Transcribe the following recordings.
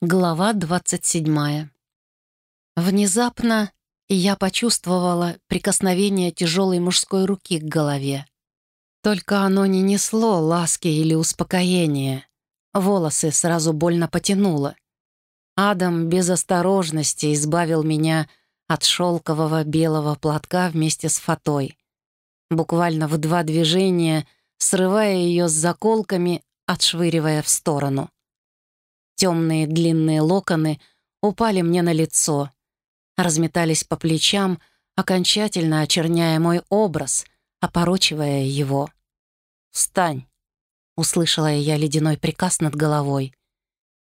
Глава 27. Внезапно я почувствовала прикосновение тяжелой мужской руки к голове. Только оно не несло ласки или успокоения. Волосы сразу больно потянуло. Адам без осторожности избавил меня от шелкового белого платка вместе с фатой. Буквально в два движения, срывая ее с заколками, отшвыривая в сторону. Темные длинные локоны упали мне на лицо, разметались по плечам, окончательно очерняя мой образ, опорочивая его. «Встань!» — услышала я ледяной приказ над головой.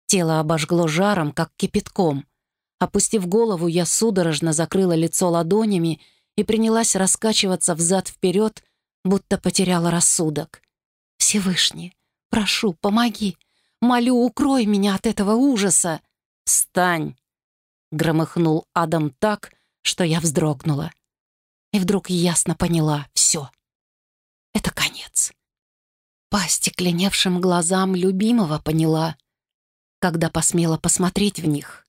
Тело обожгло жаром, как кипятком. Опустив голову, я судорожно закрыла лицо ладонями и принялась раскачиваться взад-вперед, будто потеряла рассудок. «Всевышний, прошу, помоги! Молю, укрой меня от этого ужаса!» «Встань!» — громыхнул Адам так, что я вздрогнула. И вдруг ясно поняла — все. Это конец. По стекленевшим глазам любимого поняла, когда посмела посмотреть в них.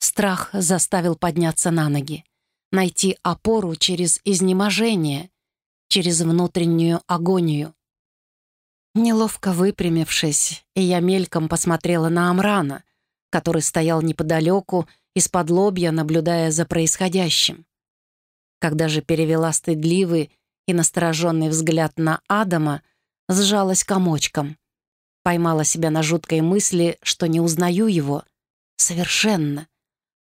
Страх заставил подняться на ноги, найти опору через изнеможение, через внутреннюю агонию. Неловко выпрямившись, я мельком посмотрела на Амрана, который стоял неподалеку, из-под лобья, наблюдая за происходящим. Когда же перевела стыдливый и настороженный взгляд на Адама, сжалась комочком. Поймала себя на жуткой мысли, что не узнаю его. Совершенно.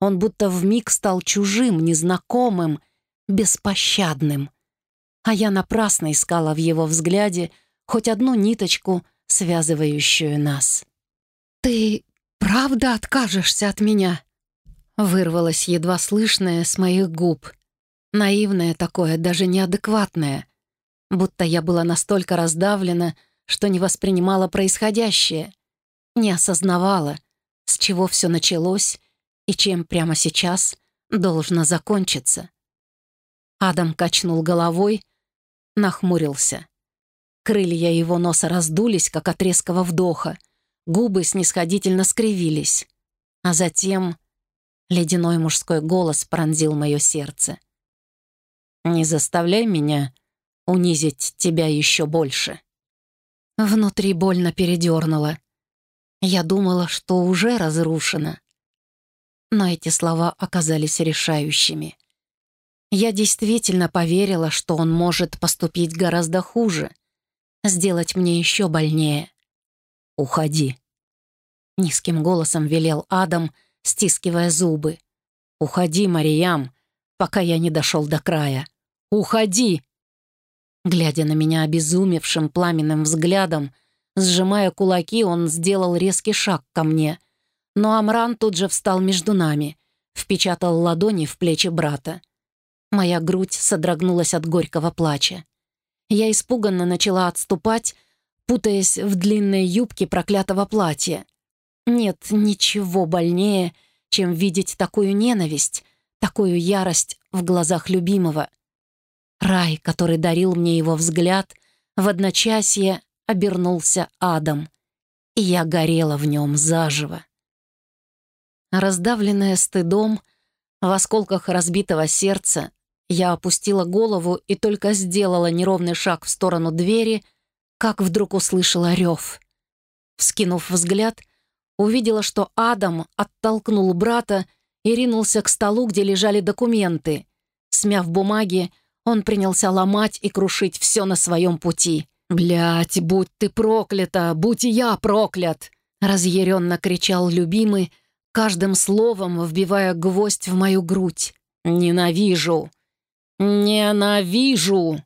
Он будто вмиг стал чужим, незнакомым, беспощадным. А я напрасно искала в его взгляде — хоть одну ниточку, связывающую нас. «Ты правда откажешься от меня?» Вырвалось едва слышное с моих губ. Наивное такое, даже неадекватное. Будто я была настолько раздавлена, что не воспринимала происходящее. Не осознавала, с чего все началось и чем прямо сейчас должно закончиться. Адам качнул головой, нахмурился. Крылья его носа раздулись, как от резкого вдоха. Губы снисходительно скривились. А затем ледяной мужской голос пронзил мое сердце. «Не заставляй меня унизить тебя еще больше». Внутри больно передернуло. Я думала, что уже разрушена. Но эти слова оказались решающими. Я действительно поверила, что он может поступить гораздо хуже — сделать мне еще больнее. «Уходи», — низким голосом велел Адам, стискивая зубы. «Уходи, Мариям, пока я не дошел до края. Уходи!» Глядя на меня обезумевшим пламенным взглядом, сжимая кулаки, он сделал резкий шаг ко мне. Но Амран тут же встал между нами, впечатал ладони в плечи брата. Моя грудь содрогнулась от горького плача. Я испуганно начала отступать, путаясь в длинной юбке проклятого платья. Нет ничего больнее, чем видеть такую ненависть, такую ярость в глазах любимого. Рай, который дарил мне его взгляд, в одночасье обернулся адом, и я горела в нем заживо. Раздавленная стыдом, в осколках разбитого сердца, я опустила голову и только сделала неровный шаг в сторону двери, как вдруг услышала рев. Вскинув взгляд, увидела, что Адам оттолкнул брата и ринулся к столу, где лежали документы. Смяв бумаги, он принялся ломать и крушить все на своем пути. «Блядь, будь ты проклята, будь и я проклят!» Разъяренно кричал любимый, каждым словом вбивая гвоздь в мою грудь. «Ненавижу! «Ненавижу!»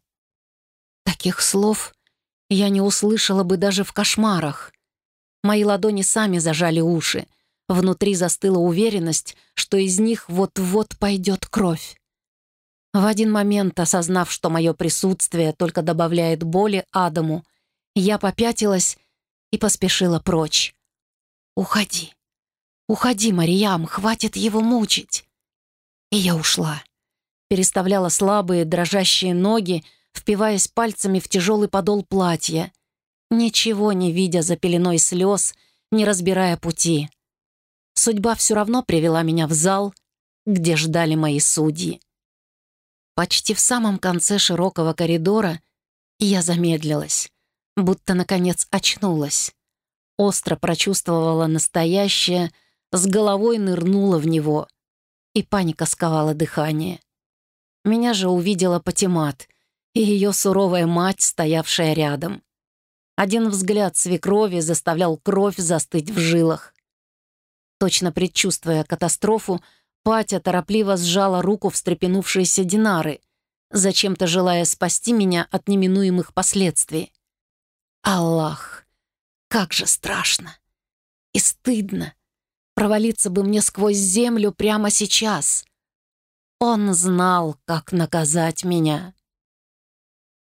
Таких слов я не услышала бы даже в кошмарах. Мои ладони сами зажали уши. Внутри застыла уверенность, что из них вот-вот пойдет кровь. В один момент, осознав, что мое присутствие только добавляет боли Адаму, я попятилась и поспешила прочь. «Уходи! Уходи, Мариям, хватит его мучить!» И я ушла переставляла слабые, дрожащие ноги, впиваясь пальцами в тяжелый подол платья, ничего не видя за пеленой слез, не разбирая пути. судьба все равно привела меня в зал, где ждали мои судьи. Почти в самом конце широкого коридора я замедлилась, будто, наконец, очнулась. Остро прочувствовала настоящее, с головой нырнула в него, и паника сковала дыхание. Меня же увидела Патимат и ее суровая мать, стоявшая рядом. Один взгляд свекрови заставлял кровь застыть в жилах. Точно предчувствуя катастрофу, Патя торопливо сжала руку встрепенувшейся Динары, зачем-то желая спасти меня от неминуемых последствий. Аллах, как же страшно и стыдно. Провалиться бы мне сквозь землю прямо сейчас. Он знал, как наказать меня.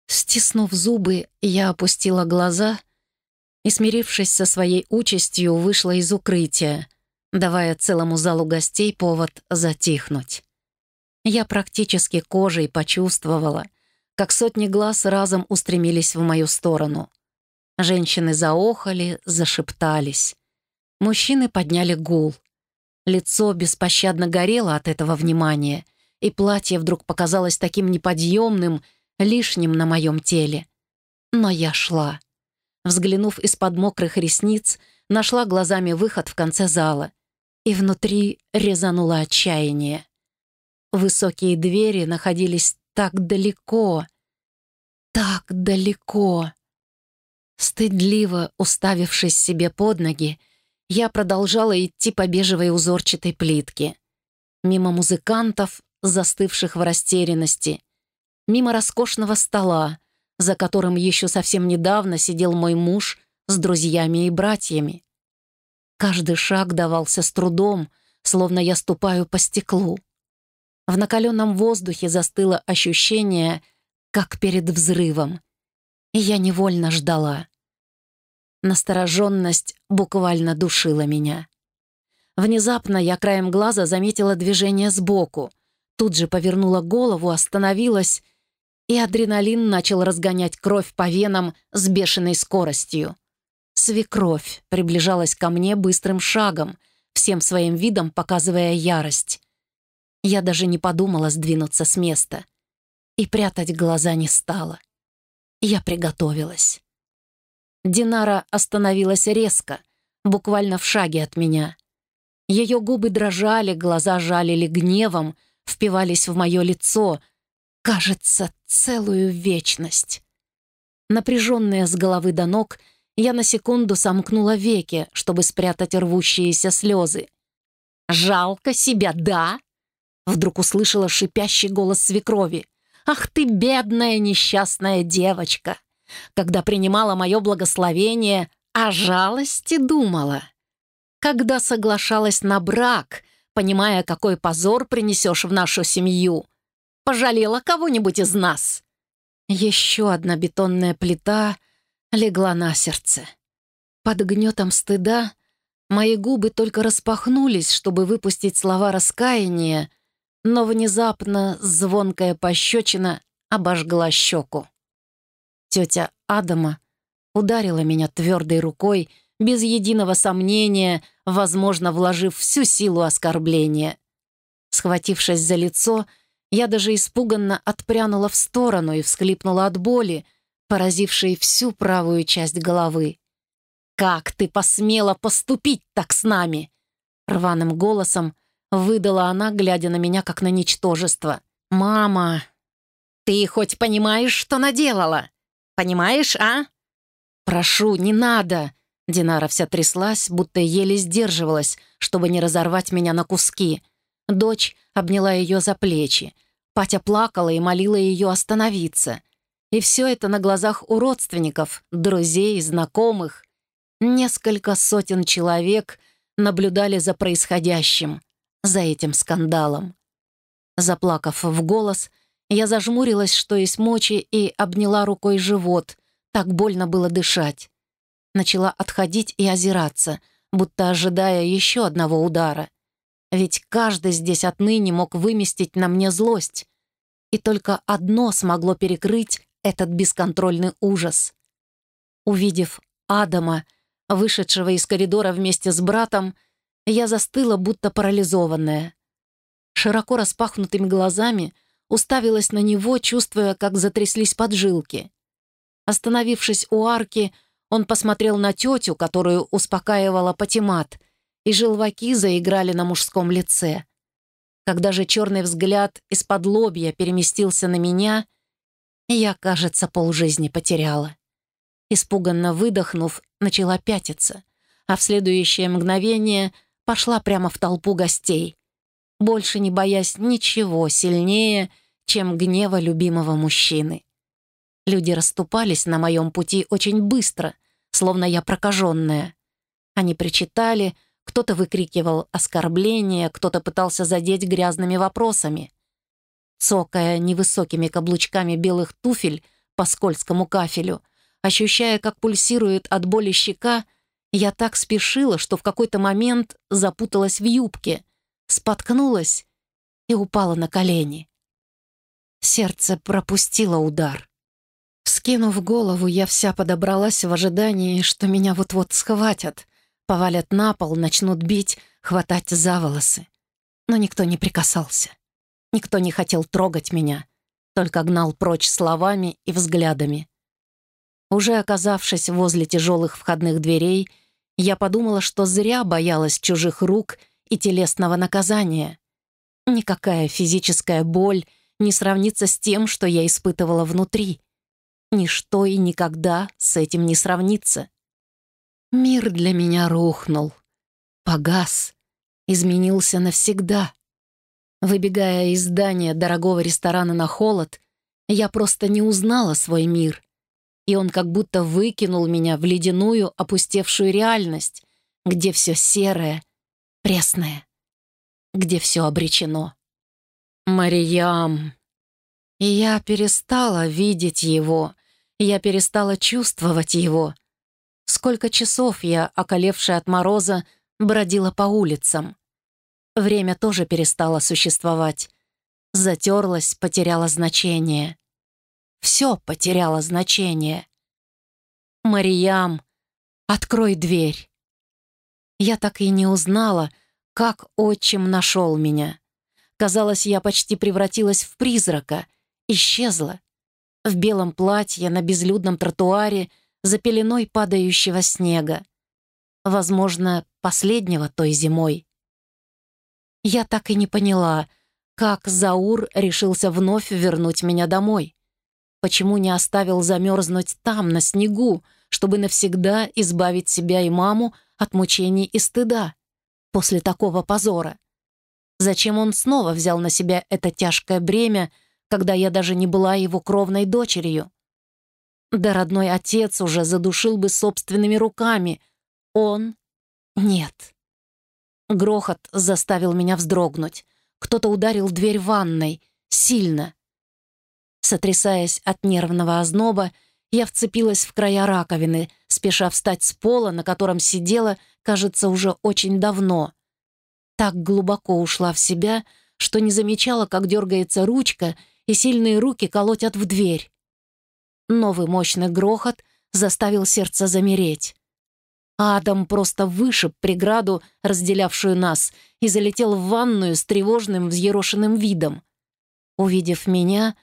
Стиснув зубы, я опустила глаза и, смирившись со своей участью, вышла из укрытия, давая целому залу гостей повод затихнуть. Я практически кожей почувствовала, как сотни глаз разом устремились в мою сторону. Женщины заохали, зашептались. Мужчины подняли гул. Лицо беспощадно горело от этого внимания, и платье вдруг показалось таким неподъемным — лишним на моем теле. Но я шла. Взглянув из-под мокрых ресниц, нашла глазами выход в конце зала, и внутри резануло отчаяние. Высокие двери находились так далеко, так далеко. Стыдливо уставившись себе под ноги, я продолжала идти по бежевой узорчатой плитке. Мимо музыкантов, застывших в растерянности, мимо роскошного стола, за которым еще совсем недавно сидел мой муж с друзьями и братьями. Каждый шаг давался с трудом, словно я ступаю по стеклу. В накаленном воздухе застыло ощущение, как перед взрывом, и я невольно ждала. Настороженность буквально душила меня. Внезапно я краем глаза заметила движение сбоку, тут же повернула голову, остановилась и адреналин начал разгонять кровь по венам с бешеной скоростью. Свекровь приближалась ко мне быстрым шагом, всем своим видом показывая ярость. Я даже не подумала сдвинуться с места. И прятать глаза не стала. Я приготовилась. Динара остановилась резко, буквально в шаге от меня. Ее губы дрожали, глаза жалили гневом, впивались в мое лицо — Кажется, целую вечность. Напряженная с головы до ног, я на секунду сомкнула веки, чтобы спрятать рвущиеся слезы. «Жалко себя, да?» Вдруг услышала шипящий голос свекрови. «Ах ты, бедная несчастная девочка! Когда принимала мое благословение, о жалости думала. Когда соглашалась на брак, понимая, какой позор принесешь в нашу семью, пожалела кого-нибудь из нас?» Еще одна бетонная плита легла на сердце. Под гнетом стыда мои губы только распахнулись, чтобы выпустить слова раскаяния, но внезапно звонкая пощечина обожгла щеку. Тетя Адама ударила меня твердой рукой, без единого сомнения, возможно, вложив всю силу оскорбления. Схватившись за лицо, я даже испуганно отпрянула в сторону и всхлипнула от боли, поразившей всю правую часть головы. «Как ты посмела поступить так с нами?» Рваным голосом выдала она, глядя на меня, как на ничтожество. «Мама, ты хоть понимаешь, что наделала? Понимаешь, а?» «Прошу, не надо!» Динара вся тряслась, будто еле сдерживалась, чтобы не разорвать меня на куски. Дочь обняла ее за плечи. Патя плакала и молила ее остановиться. И все это на глазах у родственников, друзей, знакомых. Несколько сотен человек наблюдали за происходящим, за этим скандалом. Заплакав в голос, я зажмурилась, что есть мочи, и обняла рукой живот. Так больно было дышать. Начала отходить и озираться, будто ожидая еще одного удара. Ведь каждый здесь отныне мог выместить на мне злость. И только одно смогло перекрыть этот бесконтрольный ужас. Увидев Адама, вышедшего из коридора вместе с братом, Я застыла, будто парализованная. Широко распахнутыми глазами уставилась на него, чувствуя, как затряслись поджилки. Остановившись у арки, он посмотрел на тетю, которую успокаивала Патимат, и желваки заиграли на мужском лице. Когда же черный взгляд из-под лобья переместился на меня, я, кажется, полжизни потеряла. Испуганно выдохнув, начала пятиться, а в следующее мгновение пошла прямо в толпу гостей, больше не боясь ничего сильнее, чем гнева любимого мужчины. Люди расступались на моем пути очень быстро, словно я прокаженная. Они причитали, кто-то выкрикивал оскорбления, кто-то пытался задеть грязными вопросами. Цокая невысокими каблучками белых туфель по скользкому кафелю, ощущая, как пульсирует от боли щека, я так спешила, что в какой-то момент запуталась в юбке, споткнулась и упала на колени. Сердце пропустило удар. Скинув голову, я вся подобралась в ожидании, что меня вот-вот схватят, повалят на пол, начнут бить, хватать за волосы. Но никто не прикасался. Никто не хотел трогать меня, только гнал прочь словами и взглядами. Уже оказавшись возле тяжелых входных дверей, я подумала, что зря боялась чужих рук и телесного наказания. Никакая физическая боль не сравнится с тем, что я испытывала внутри. Ничто и никогда с этим не сравнится. Мир для меня рухнул, погас, изменился навсегда. Выбегая из здания дорогого ресторана на холод, я просто не узнала свой мир, и он как будто выкинул меня в ледяную опустевшую реальность, где все серое, пресное, где все обречено. Мариям. И я перестала видеть его, я перестала чувствовать его. Сколько часов я, околевшая от мороза, бродила по улицам. Время тоже перестало существовать. Затерлась, потеряла значение. Все потеряло значение. «Мариям, открой дверь!» Я так и не узнала, как отчим нашел меня. Казалось, я почти превратилась в призрака, исчезла. В белом платье на безлюдном тротуаре за пеленой падающего снега. Возможно, последнего той зимой. Я так и не поняла, как Заур решился вновь вернуть меня домой. Почему не оставил замерзнуть там, на снегу, чтобы навсегда избавить себя и маму от мучений и стыда после такого позора? Зачем он снова взял на себя это тяжкое бремя, когда я даже не была его кровной дочерью? Да родной отец уже задушил бы собственными руками. Он — нет. Грохот заставил меня вздрогнуть. Кто-то ударил дверь ванной. Сильно. Сотрясаясь от нервного озноба, я вцепилась в края раковины, спеша встать с пола, на котором сидела, кажется, уже очень давно так глубоко ушла в себя, что не замечала, как дергается ручка, и сильные руки колотят в дверь. Новый мощный грохот заставил сердце замереть. Адам просто вышиб преграду, разделявшую нас, и залетел в ванную с тревожным взъерошенным видом. Увидев меня,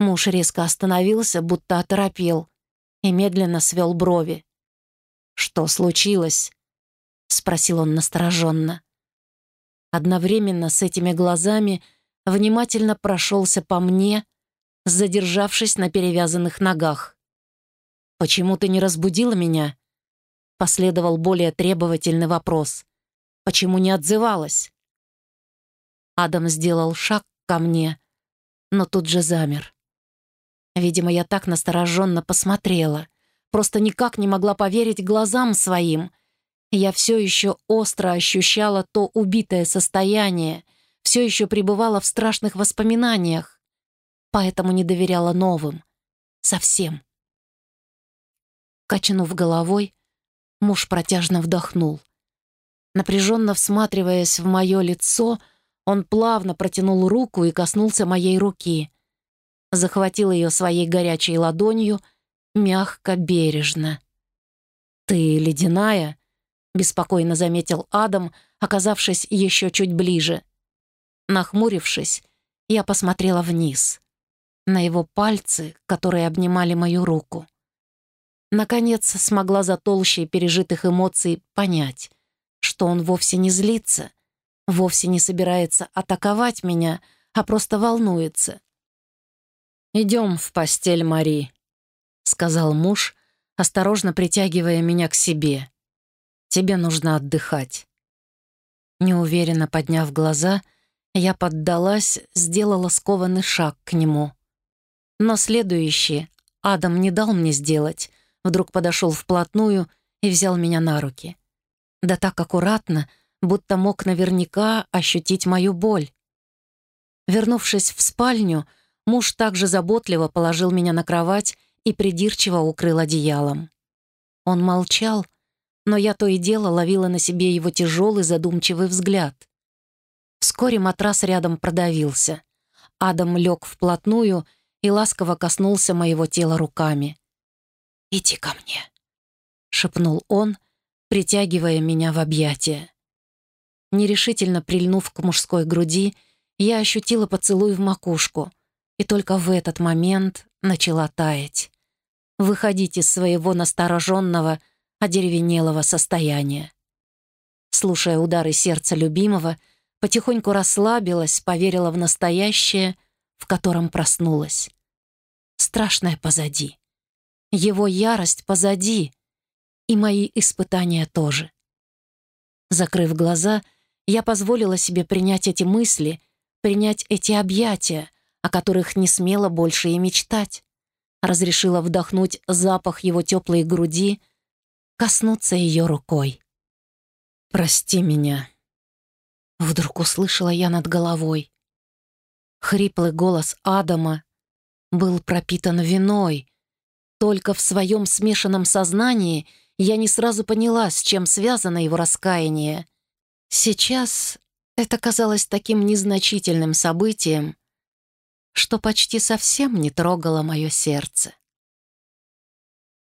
муж резко остановился, будто оторопел, и медленно свел брови. «Что случилось?» — спросил он настороженно одновременно с этими глазами внимательно прошелся по мне, задержавшись на перевязанных ногах. «Почему ты не разбудила меня?» Последовал более требовательный вопрос. «Почему не отзывалась?» Адам сделал шаг ко мне, но тут же замер. Видимо, я так настороженно посмотрела, просто никак не могла поверить глазам своим, я все еще остро ощущала то убитое состояние, все еще пребывала в страшных воспоминаниях, поэтому не доверяла новым. Совсем. Качнув головой, муж протяжно вдохнул. Напряженно всматриваясь в мое лицо, он плавно протянул руку и коснулся моей руки. Захватил ее своей горячей ладонью, мягко, бережно. «Ты ледяная?» — беспокойно заметил Адам, оказавшись еще чуть ближе. Нахмурившись, я посмотрела вниз, на его пальцы, которые обнимали мою руку. Наконец смогла за толщей пережитых эмоций понять, что он вовсе не злится, вовсе не собирается атаковать меня, а просто волнуется. «Идем в постель, Мари», — сказал муж, осторожно притягивая меня к себе. «Тебе нужно отдыхать». Неуверенно подняв глаза, я поддалась, сделала скованный шаг к нему. Но следующий Адам не дал мне сделать, вдруг подошел вплотную и взял меня на руки. Да так аккуратно, будто мог наверняка ощутить мою боль. Вернувшись в спальню, муж также заботливо положил меня на кровать и придирчиво укрыл одеялом. Он молчал, но я то и дело ловила на себе его тяжелый задумчивый взгляд. Вскоре матрас рядом продавился. Адам лег вплотную и ласково коснулся моего тела руками. «Иди ко мне», — шепнул он, притягивая меня в объятия. Нерешительно прильнув к мужской груди, я ощутила поцелуй в макушку и только в этот момент начала таять. Выходить из своего настороженного, одеревенелого состояния. Слушая удары сердца любимого, потихоньку расслабилась, поверила в настоящее, в котором проснулась. Страшное позади. Его ярость позади. И мои испытания тоже. Закрыв глаза, я позволила себе принять эти мысли, принять эти объятия, о которых не смела больше и мечтать. Разрешила вдохнуть запах его теплой груди, коснуться ее рукой. «Прости меня», — вдруг услышала я над головой. Хриплый голос Адама был пропитан виной, только в своем смешанном сознании я не сразу поняла, с чем связано его раскаяние. Сейчас это казалось таким незначительным событием, что почти совсем не трогало мое сердце.